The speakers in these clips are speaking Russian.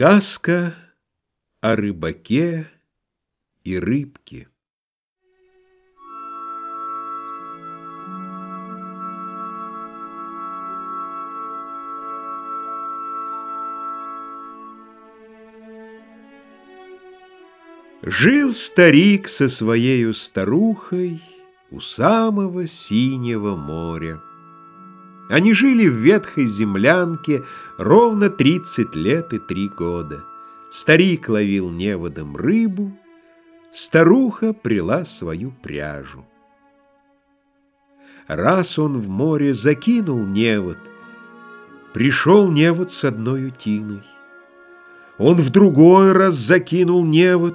Сказка о рыбаке и рыбке. Жил старик со своею старухой у самого синего моря. Они жили в ветхой землянке ровно тридцать лет и три года. Старик ловил неводом рыбу, старуха прила свою пряжу. Раз он в море закинул невод, пришел невод с одной утиной. Он в другой раз закинул невод,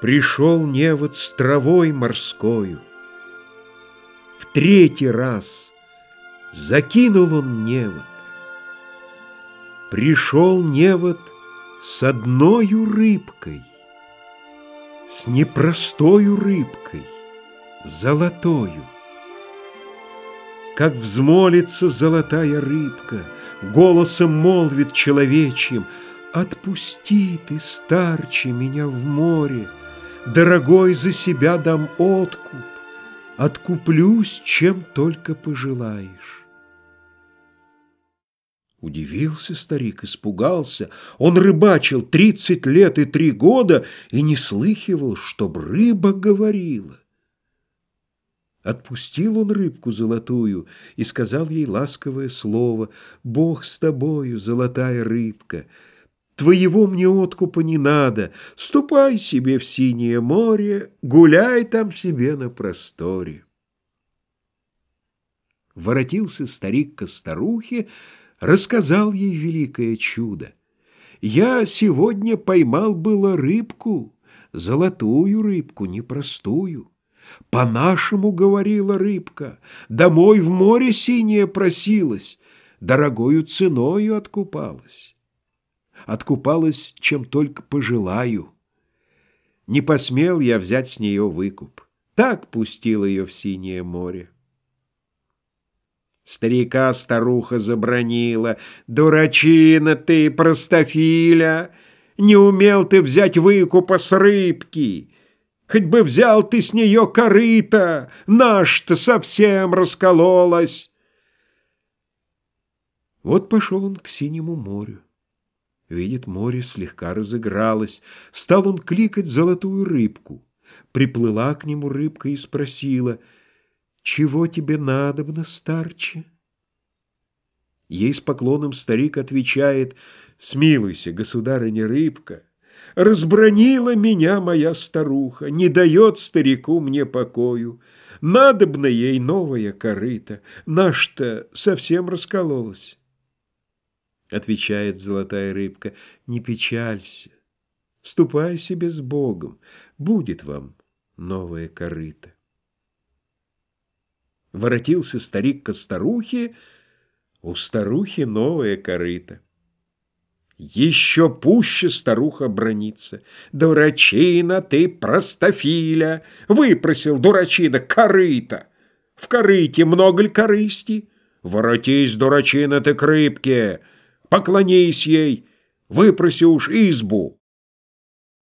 пришел невод с травой морскою. В третий раз — Закинул он невод. Пришел невод с одною рыбкой, С непростою рыбкой, золотою. Как взмолится золотая рыбка, Голосом молвит человечьим, Отпусти ты, старче, меня в море, Дорогой за себя дам откуп, Откуплюсь, чем только пожелаешь. Удивился старик, испугался. Он рыбачил тридцать лет и три года и не слыхивал, чтоб рыба говорила. Отпустил он рыбку золотую и сказал ей ласковое слово «Бог с тобою, золотая рыбка, Твоего мне откупа не надо. Ступай себе в синее море, гуляй там себе на просторе. Воротился старик ко старухе, рассказал ей великое чудо. Я сегодня поймал было рыбку, золотую рыбку, непростую. По-нашему, говорила рыбка, домой в море синее просилась, дорогою ценою откупалась откупалась, чем только пожелаю. Не посмел я взять с нее выкуп. Так пустил ее в синее море. Старика старуха забронила. «Дурачина ты, простофиля! Не умел ты взять выкупа с рыбки! Хоть бы взял ты с нее корыто, наш-то совсем раскололась!» Вот пошел он к синему морю. Видит, море слегка разыгралось. Стал он кликать золотую рыбку. Приплыла к нему рыбка и спросила, «Чего тебе надобно, старче?» Ей с поклоном старик отвечает, «Смилуйся, государыня рыбка, разбронила меня моя старуха, не дает старику мне покою. Надобно ей новая корыта, наш-то совсем раскололась». Отвечает золотая рыбка, не печалься, ступай себе с Богом, будет вам новая корыта. Воротился старик ко старухе, у старухи новая корыта. Еще пуще старуха бронится. Дурачина ты, простофиля, выпросил, дурачина, корыта. В корыте много ли корысти? Воротись, дурачина ты к рыбке, Поклонись ей, выпроси уж избу.